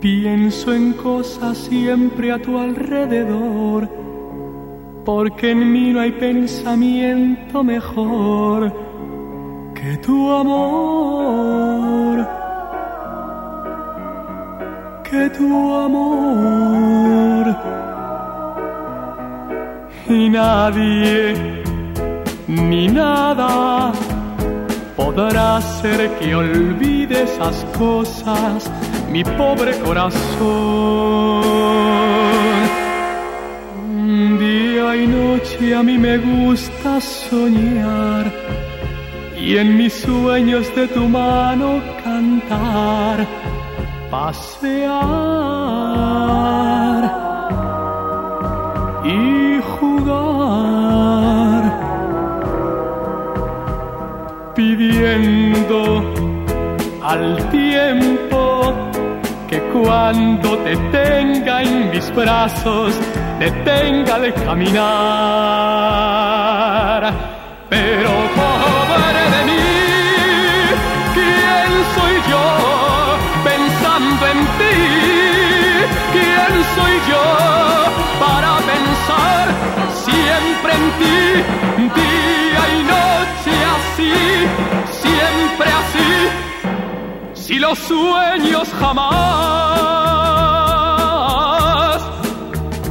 Pienso en cosas siempre a tu alrededor, porque en mí no hay pensamiento mejor que tu amor, que tu amor. Y nadie ni nada podrá hacer que olvide esas cosas mi pobre corazón. Día y noche a mí me gusta soñar y en mis sueños de tu mano cantar, pasear y jugar, pidiendo al tiempo cuando te tenga en mis brazos, te tenga de caminar. Pero pobre de mí, ¿quién soy yo pensando en ti? ¿Quién soy yo para pensar siempre en ti? Si los sueños jamás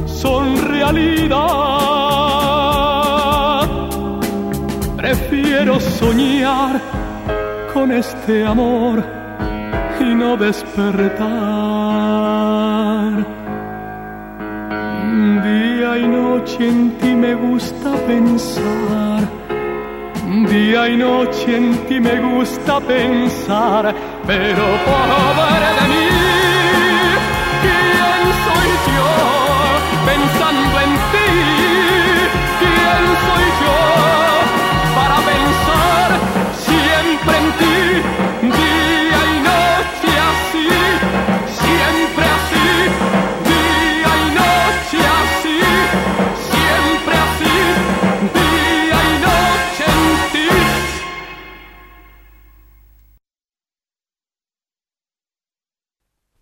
son realidad. Prefiero soñar con este amor y no despertar. Día y noche en ti me gusta pensar. Día y noche en ti me gusta pensar, pero pobre de